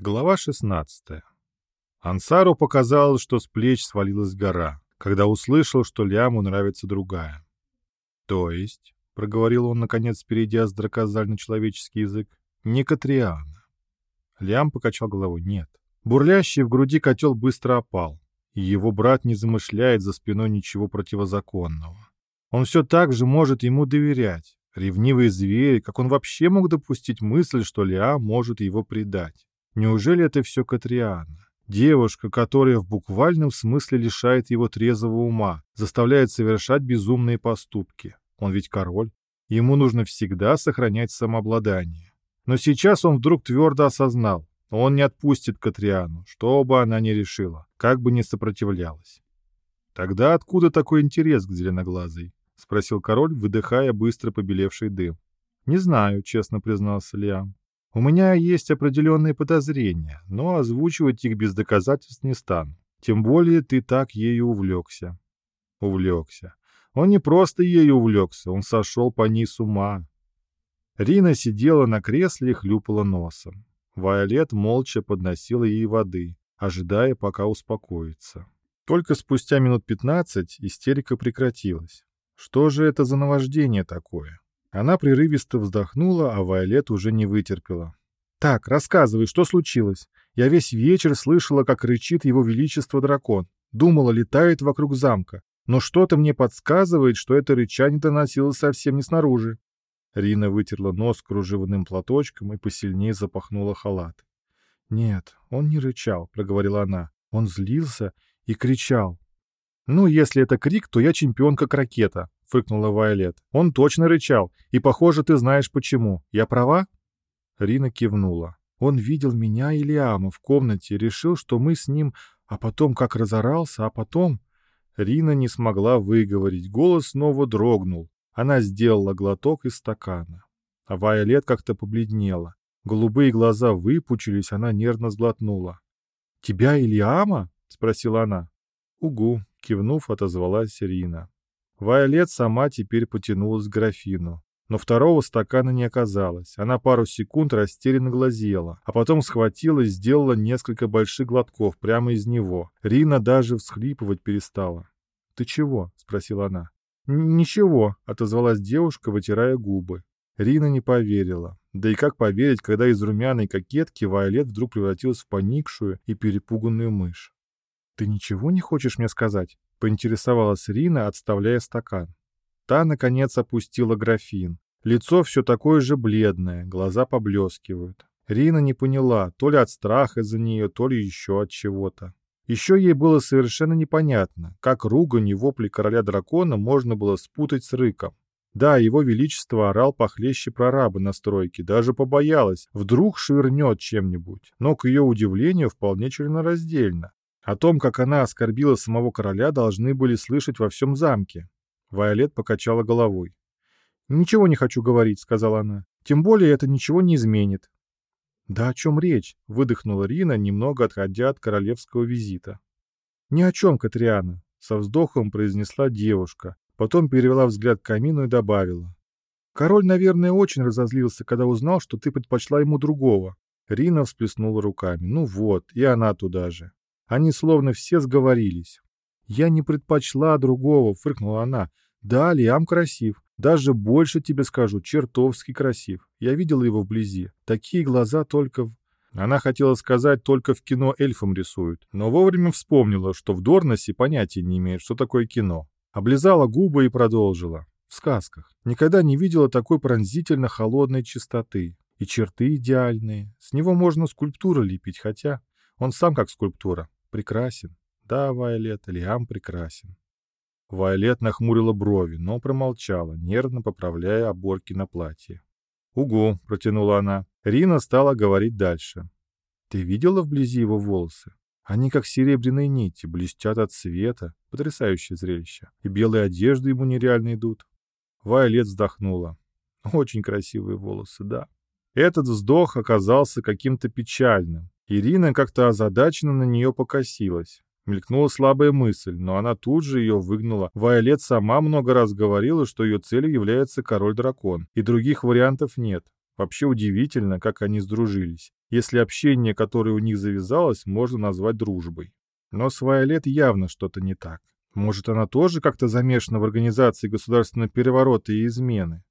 Глава 16. Ансару показалось, что с плеч свалилась гора, когда услышал, что Ляму нравится другая. «То есть», — проговорил он, наконец, перейдя с дракозаль на человеческий язык, — «не Катриана». Лям покачал головой. «Нет». Бурлящий в груди котел быстро опал, и его брат не замышляет за спиной ничего противозаконного. Он все так же может ему доверять. Ревнивый зверь, как он вообще мог допустить мысль, что Лиам может его предать? Неужели это все Катриана? Девушка, которая в буквальном смысле лишает его трезвого ума, заставляет совершать безумные поступки. Он ведь король. Ему нужно всегда сохранять самообладание. Но сейчас он вдруг твердо осознал, он не отпустит Катриану, что бы она ни решила, как бы ни сопротивлялась. «Тогда откуда такой интерес к зеленоглазой?» — спросил король, выдыхая быстро побелевший дым. «Не знаю», — честно признался Лиам. У меня есть определенные подозрения, но озвучивать их без доказательств не стану. Тем более ты так ею увлекся. Увлекся. Он не просто ею увлекся, он сошел по ней с ума. Рина сидела на кресле и хлюпала носом. Вайолет молча подносила ей воды, ожидая, пока успокоится. Только спустя минут пятнадцать истерика прекратилась. Что же это за наваждение такое? Она прерывисто вздохнула, а Вайолет уже не вытерпела. «Так, рассказывай, что случилось? Я весь вечер слышала, как рычит его величество дракон. Думала, летает вокруг замка. Но что-то мне подсказывает, что это рычание доносилось совсем не снаружи». Рина вытерла нос кружевным платочком и посильнее запахнула халат. «Нет, он не рычал», — проговорила она. «Он злился и кричал. Ну, если это крик, то я чемпион как фыркнула Вайолет. «Он точно рычал, и, похоже, ты знаешь почему. Я права?» Рина кивнула. «Он видел меня и Лиама в комнате, решил, что мы с ним, а потом как разорался, а потом...» Рина не смогла выговорить, голос снова дрогнул. Она сделала глоток из стакана. А Вайолет как-то побледнела. Голубые глаза выпучились, она нервно сглотнула. «Тебя и Лиама?» — спросила она. «Угу», — кивнув, отозвалась Рина. Вайолет сама теперь потянулась к графину. Но второго стакана не оказалось. Она пару секунд растерянно глазела, а потом схватила и сделала несколько больших глотков прямо из него. Рина даже всхлипывать перестала. «Ты чего?» — спросила она. «Ничего», — отозвалась девушка, вытирая губы. Рина не поверила. Да и как поверить, когда из румяной кокетки Вайолет вдруг превратилась в поникшую и перепуганную мышь? «Ты ничего не хочешь мне сказать?» — поинтересовалась Рина, отставляя стакан. Та, наконец, опустила графин. Лицо все такое же бледное, глаза поблескивают. Рина не поняла, то ли от страха за нее, то ли еще от чего-то. Еще ей было совершенно непонятно, как ругань и вопли короля дракона можно было спутать с рыком. Да, его величество орал похлеще прораба на стройке, даже побоялась, вдруг швырнет чем-нибудь, но, к ее удивлению, вполне членораздельно. О том, как она оскорбила самого короля, должны были слышать во всем замке. Вайолет покачала головой. «Ничего не хочу говорить», — сказала она. «Тем более это ничего не изменит». «Да о чем речь?» — выдохнула Рина, немного отходя от королевского визита. «Ни о чем, Катриана», — со вздохом произнесла девушка, потом перевела взгляд к камину и добавила. «Король, наверное, очень разозлился, когда узнал, что ты предпочла ему другого». Рина всплеснула руками. «Ну вот, и она туда же». Они словно все сговорились. «Я не предпочла другого», — фыркнула она. «Да, Лиам красив. Даже больше тебе скажу, чертовски красив. Я видела его вблизи. Такие глаза только в...» Она хотела сказать, только в кино эльфам рисуют, но вовремя вспомнила, что в Дорносе понятия не имеет, что такое кино. Облизала губы и продолжила. В сказках. Никогда не видела такой пронзительно холодной чистоты. И черты идеальные. С него можно скульптуру лепить, хотя он сам как скульптура. Прекрасен. Да, Вайолет, Лиам прекрасен. Вайолет нахмурила брови, но промолчала, нервно поправляя оборки на платье. «Угу», — протянула она. Рина стала говорить дальше. «Ты видела вблизи его волосы? Они как серебряные нити, блестят от света. Потрясающее зрелище. И белые одежды ему нереально идут». Вайолет вздохнула. «Очень красивые волосы, да». Этот вздох оказался каким-то печальным, Ирина как-то озадаченно на нее покосилась. Мелькнула слабая мысль, но она тут же ее выгнала. Вайолет сама много раз говорила, что ее целью является король-дракон, и других вариантов нет. Вообще удивительно, как они сдружились. если общение, которое у них завязалось, можно назвать дружбой. Но с Вайолет явно что-то не так. Может, она тоже как-то замешана в организации государственного переворота и измены?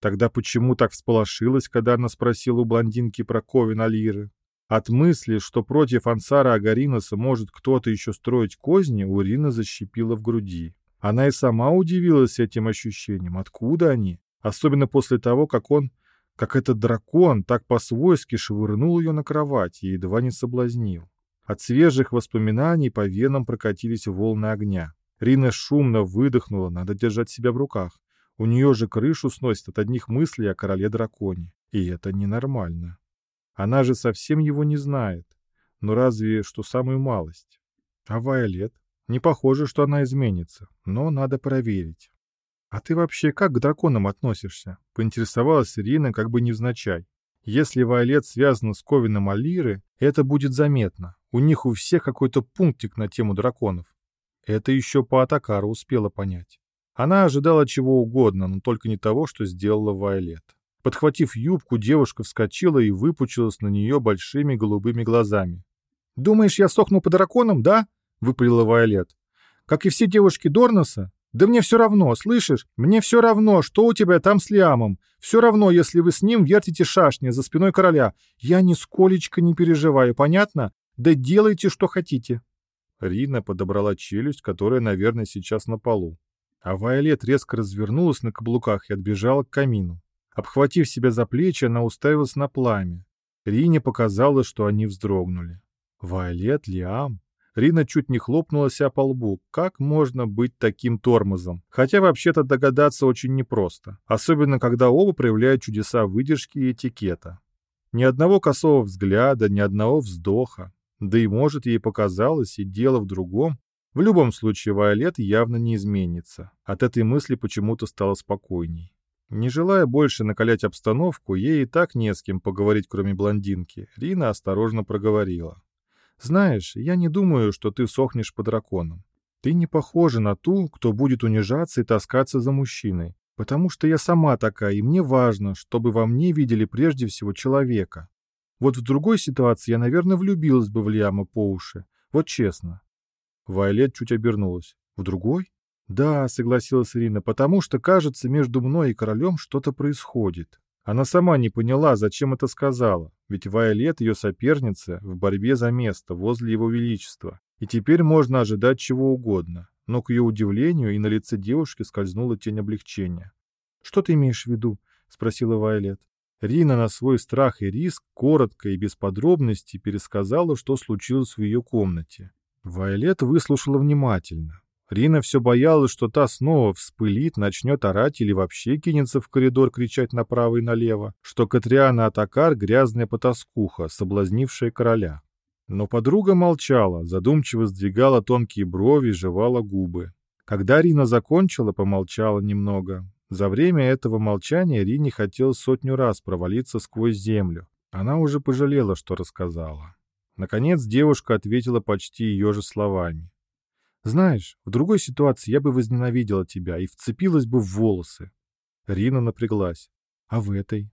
Тогда почему так всполошилась, когда она спросила у блондинки про Ковен Алиры? От мысли, что против Ансара Агариноса может кто-то еще строить козни, у Ирины защипила в груди. Она и сама удивилась этим ощущением. Откуда они? Особенно после того, как он, как этот дракон, так по-свойски швырнул ее на кровать и едва не соблазнил. От свежих воспоминаний по венам прокатились волны огня. Рина шумно выдохнула, надо держать себя в руках. У нее же крышу сносит от одних мыслей о короле-драконе. И это ненормально. Она же совсем его не знает. Но разве что самую малость. А Вайолет? Не похоже, что она изменится, но надо проверить. «А ты вообще как к драконам относишься?» — поинтересовалась Ирина как бы невзначай. «Если Вайолет связана с Ковином Алиры, это будет заметно. У них у всех какой-то пунктик на тему драконов. Это еще по Атакару успела понять. Она ожидала чего угодно, но только не того, что сделала Вайолет. Подхватив юбку, девушка вскочила и выпучилась на нее большими голубыми глазами. «Думаешь, я сохну по драконам, да?» — выпалила Вайолет. «Как и все девушки Дорноса? Да мне все равно, слышишь? Мне все равно, что у тебя там с Лиамом. Все равно, если вы с ним вертите шашни за спиной короля. Я нисколечко не переживаю, понятно? Да делайте, что хотите». Рина подобрала челюсть, которая, наверное, сейчас на полу. А Вайолет резко развернулась на каблуках и отбежала к камину. Обхватив себя за плечи, она уставилась на пламя. Рине показалось, что они вздрогнули. Вайолет, Лиам. Рина чуть не хлопнула себя по лбу. Как можно быть таким тормозом? Хотя вообще-то догадаться очень непросто. Особенно, когда оба проявляют чудеса выдержки и этикета. Ни одного косого взгляда, ни одного вздоха. Да и может ей показалось, и дело в другом. В любом случае Вайолет явно не изменится. От этой мысли почему-то стало спокойней. Не желая больше накалять обстановку, ей и так не с кем поговорить, кроме блондинки, Рина осторожно проговорила. «Знаешь, я не думаю, что ты сохнешь по драконам. Ты не похожа на ту, кто будет унижаться и таскаться за мужчиной, потому что я сама такая, и мне важно, чтобы во мне видели прежде всего человека. Вот в другой ситуации я, наверное, влюбилась бы в Лиама по уши. Вот честно. Вайлет чуть обернулась. В другой? Да, согласилась Ирина, потому что, кажется, между мной и королем что-то происходит. Она сама не поняла, зачем это сказала, ведь Вайолет ее соперница в борьбе за место возле его величества, и теперь можно ожидать чего угодно. Но, к ее удивлению, и на лице девушки скользнула тень облегчения. «Что ты имеешь в виду?» — спросила Вайолет. Рина на свой страх и риск коротко и без подробностей пересказала, что случилось в ее комнате. Вайолет выслушала внимательно. Рина все боялась, что та снова вспылит, начнет орать или вообще кинется в коридор кричать направо и налево, что Катриана Атакар — грязная потаскуха, соблазнившая короля. Но подруга молчала, задумчиво сдвигала тонкие брови, жевала губы. Когда Рина закончила, помолчала немного, за время этого молчания Рине хотелось сотню раз провалиться сквозь землю. Она уже пожалела, что рассказала. Наконец девушка ответила почти ее же словами. «Знаешь, в другой ситуации я бы возненавидела тебя и вцепилась бы в волосы». Рина напряглась. «А в этой?»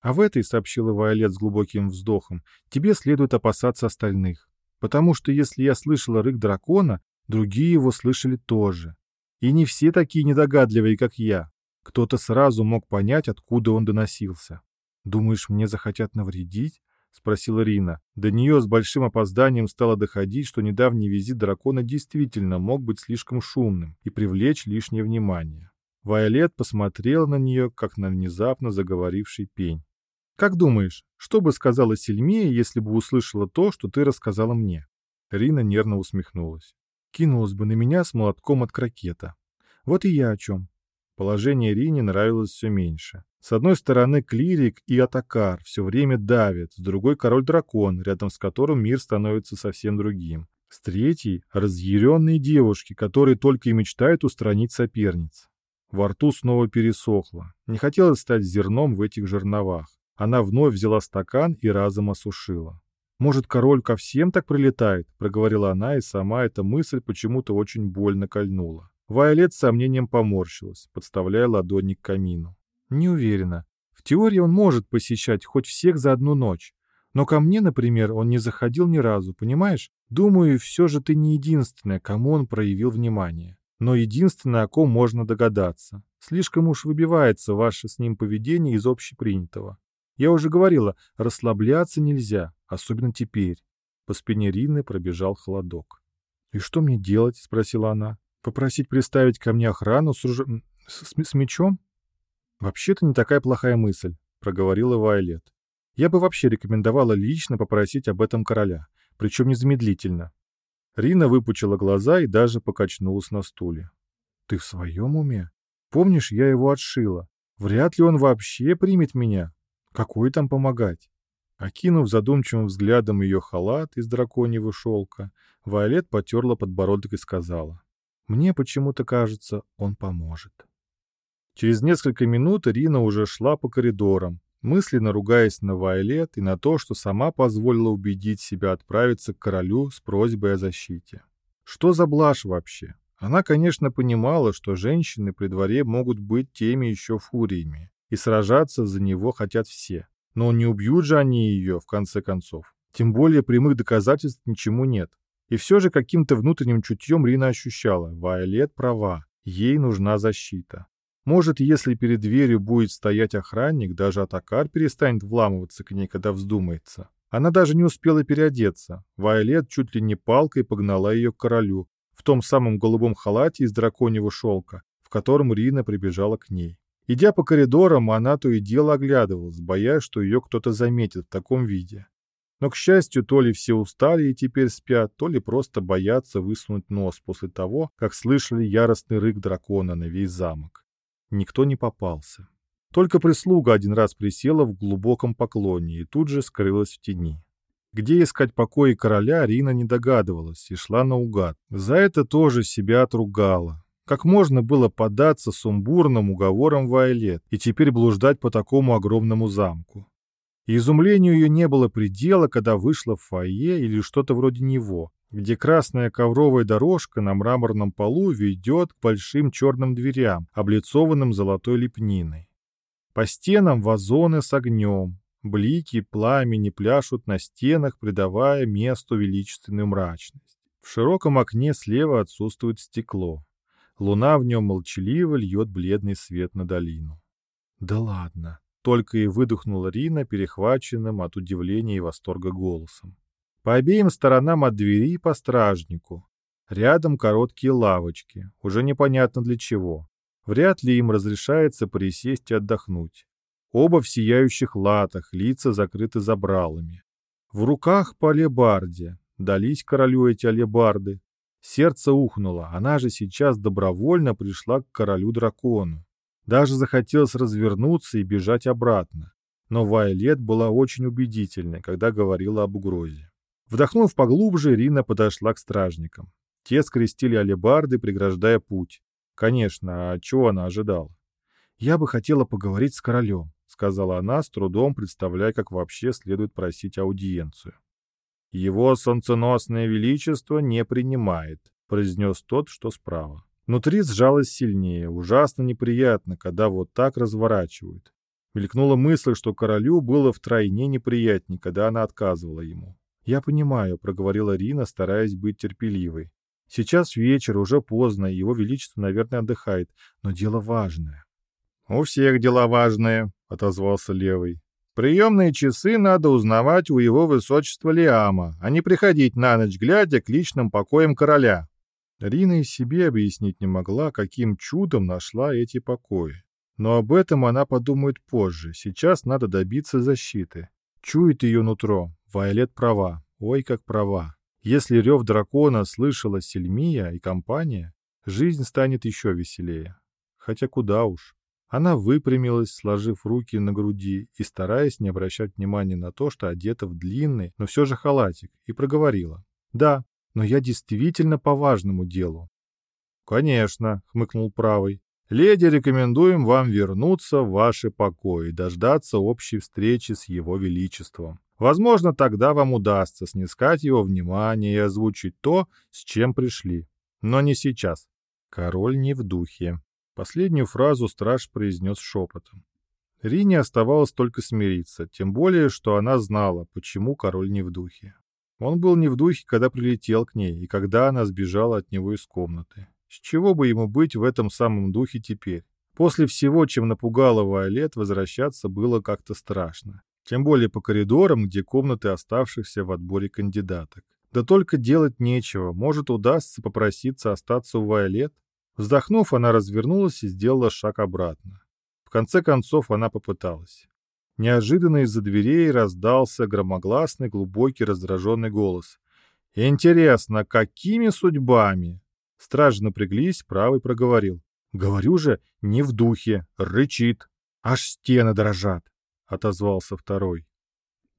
«А в этой», — сообщила Вайолет с глубоким вздохом, — «тебе следует опасаться остальных. Потому что если я слышала рык дракона, другие его слышали тоже. И не все такие недогадливые, как я. Кто-то сразу мог понять, откуда он доносился. «Думаешь, мне захотят навредить?» — спросила Рина. До нее с большим опозданием стало доходить, что недавний визит дракона действительно мог быть слишком шумным и привлечь лишнее внимание. Вайолет посмотрел на нее, как на внезапно заговоривший пень. «Как думаешь, что бы сказала Сельмия, если бы услышала то, что ты рассказала мне?» Рина нервно усмехнулась. «Кинулась бы на меня с молотком от крокета. Вот и я о чем. Положение Рине нравилось все меньше. С одной стороны клирик и атакар все время давят, с другой король-дракон, рядом с которым мир становится совсем другим. С третьей — разъяренные девушки, которые только и мечтают устранить соперниц. Во рту снова пересохло. Не хотелось стать зерном в этих жерновах. Она вновь взяла стакан и разом осушила. «Может, король ко всем так прилетает?» — проговорила она, и сама эта мысль почему-то очень больно кольнула. Вайолет с сомнением поморщилась, подставляя ладони к камину. Не уверена. В теории он может посещать хоть всех за одну ночь. Но ко мне, например, он не заходил ни разу, понимаешь? Думаю, все же ты не единственная, кому он проявил внимание. Но единственное, о ком можно догадаться. Слишком уж выбивается ваше с ним поведение из общепринятого. Я уже говорила, расслабляться нельзя, особенно теперь. По спине Рины пробежал холодок. «И что мне делать?» — спросила она. «Попросить приставить ко мне охрану с, руж... с, с мечом?» «Вообще-то не такая плохая мысль», — проговорила Вайлет. «Я бы вообще рекомендовала лично попросить об этом короля, причем незамедлительно». Рина выпучила глаза и даже покачнулась на стуле. «Ты в своем уме? Помнишь, я его отшила. Вряд ли он вообще примет меня. Какой там помогать?» Окинув задумчивым взглядом ее халат из драконьего шелка, Вайолет потерла подбородок и сказала, «Мне почему-то кажется, он поможет». Через несколько минут Рина уже шла по коридорам, мысленно ругаясь на Вайолет и на то, что сама позволила убедить себя отправиться к королю с просьбой о защите. Что за блажь вообще? Она, конечно, понимала, что женщины при дворе могут быть теми еще фуриями, и сражаться за него хотят все. Но не убьют же они ее, в конце концов. Тем более прямых доказательств ничему нет. И все же каким-то внутренним чутьем Рина ощущала, Вайолет права, ей нужна защита. Может, если перед дверью будет стоять охранник, даже Атакар перестанет вламываться к ней, когда вздумается. Она даже не успела переодеться. Вайолет чуть ли не палкой погнала ее к королю, в том самом голубом халате из драконьего шелка, в котором Рина прибежала к ней. Идя по коридорам, она то и дело оглядывалась, боясь, что ее кто-то заметит в таком виде. Но, к счастью, то ли все устали и теперь спят, то ли просто боятся высунуть нос после того, как слышали яростный рык дракона на весь замок. Никто не попался. Только прислуга один раз присела в глубоком поклоне и тут же скрылась в тени. Где искать покои короля, Рина не догадывалась и шла наугад. За это тоже себя отругала. Как можно было податься сумбурным уговорам Вайлет и теперь блуждать по такому огромному замку? И изумлению ее не было предела, когда вышла в фойе или что-то вроде него, где красная ковровая дорожка на мраморном полу ведет к большим черным дверям, облицованным золотой лепниной. По стенам вазоны с огнем, блики пламени пляшут на стенах, придавая месту величественную мрачность. В широком окне слева отсутствует стекло. Луна в нем молчаливо льет бледный свет на долину. «Да ладно!» — только и выдохнула Рина, перехваченным от удивления и восторга голосом. По обеим сторонам от двери по стражнику. Рядом короткие лавочки, уже непонятно для чего. Вряд ли им разрешается присесть и отдохнуть. Оба в сияющих латах, лица закрыты забралами. В руках по алебарде. Дались королю эти алебарды. Сердце ухнуло, она же сейчас добровольно пришла к королю-дракону. Даже захотелось развернуться и бежать обратно. Но Вайлет была очень убедительной, когда говорила об угрозе. Вдохнув поглубже, Рина подошла к стражникам. Те скрестили алебарды, преграждая путь. Конечно, а чего она ожидала? «Я бы хотела поговорить с королем», — сказала она, с трудом представляя, как вообще следует просить аудиенцию. «Его солнценосное величество не принимает», — произнес тот, что справа. Внутри сжалось сильнее, ужасно неприятно, когда вот так разворачивают. Мелькнула мысль, что королю было втройне неприятнее, когда она отказывала ему. «Я понимаю», — проговорила Рина, стараясь быть терпеливой. «Сейчас вечер, уже поздно, его величество, наверное, отдыхает, но дело важное». «У всех дела важные», — отозвался левый. Приемные часы надо узнавать у его высочества Лиама, а не приходить на ночь глядя к личным покоям короля. Рина и себе объяснить не могла, каким чудом нашла эти покои. Но об этом она подумает позже, сейчас надо добиться защиты. Чует ее нутро, Вайолет права, ой как права. Если рев дракона слышала Сельмия и компания, жизнь станет еще веселее. Хотя куда уж. Она выпрямилась, сложив руки на груди и стараясь не обращать внимания на то, что одета в длинный, но все же халатик, и проговорила. «Да, но я действительно по важному делу». «Конечно», — хмыкнул правый. «Леди, рекомендуем вам вернуться в ваши покои и дождаться общей встречи с его величеством. Возможно, тогда вам удастся снискать его внимание и озвучить то, с чем пришли. Но не сейчас. Король не в духе. Последнюю фразу страж произнес шепотом. Рине оставалось только смириться, тем более, что она знала, почему король не в духе. Он был не в духе, когда прилетел к ней, и когда она сбежала от него из комнаты. С чего бы ему быть в этом самом духе теперь? После всего, чем напугала Вайолет, возвращаться было как-то страшно. Тем более по коридорам, где комнаты оставшихся в отборе кандидаток. Да только делать нечего, может удастся попроситься остаться у Вайолет? Вздохнув, она развернулась и сделала шаг обратно. В конце концов она попыталась. Неожиданно из-за дверей раздался громогласный, глубокий, раздраженный голос. «Интересно, какими судьбами?» Стражи напряглись, правый проговорил. «Говорю же, не в духе, рычит. Аж стены дрожат», — отозвался второй.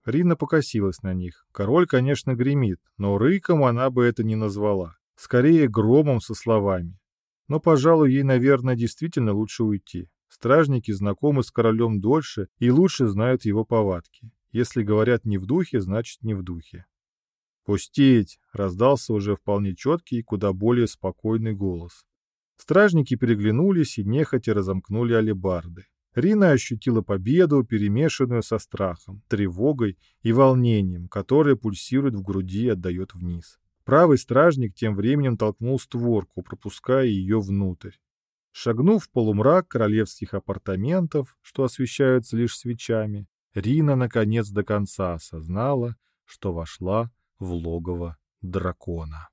Рина покосилась на них. Король, конечно, гремит, но рыком она бы это не назвала. Скорее, громом со словами. Но, пожалуй, ей, наверное, действительно лучше уйти. Стражники знакомы с королем дольше и лучше знают его повадки. Если говорят не в духе, значит не в духе. «Пустить!» — раздался уже вполне четкий и куда более спокойный голос. Стражники переглянулись и нехотя разомкнули алебарды. Рина ощутила победу, перемешанную со страхом, тревогой и волнением, которое пульсирует в груди и отдает вниз. Правый стражник тем временем толкнул створку, пропуская ее внутрь. Шагнув в полумрак королевских апартаментов, что освещаются лишь свечами, Рина наконец до конца осознала, что вошла в логово дракона.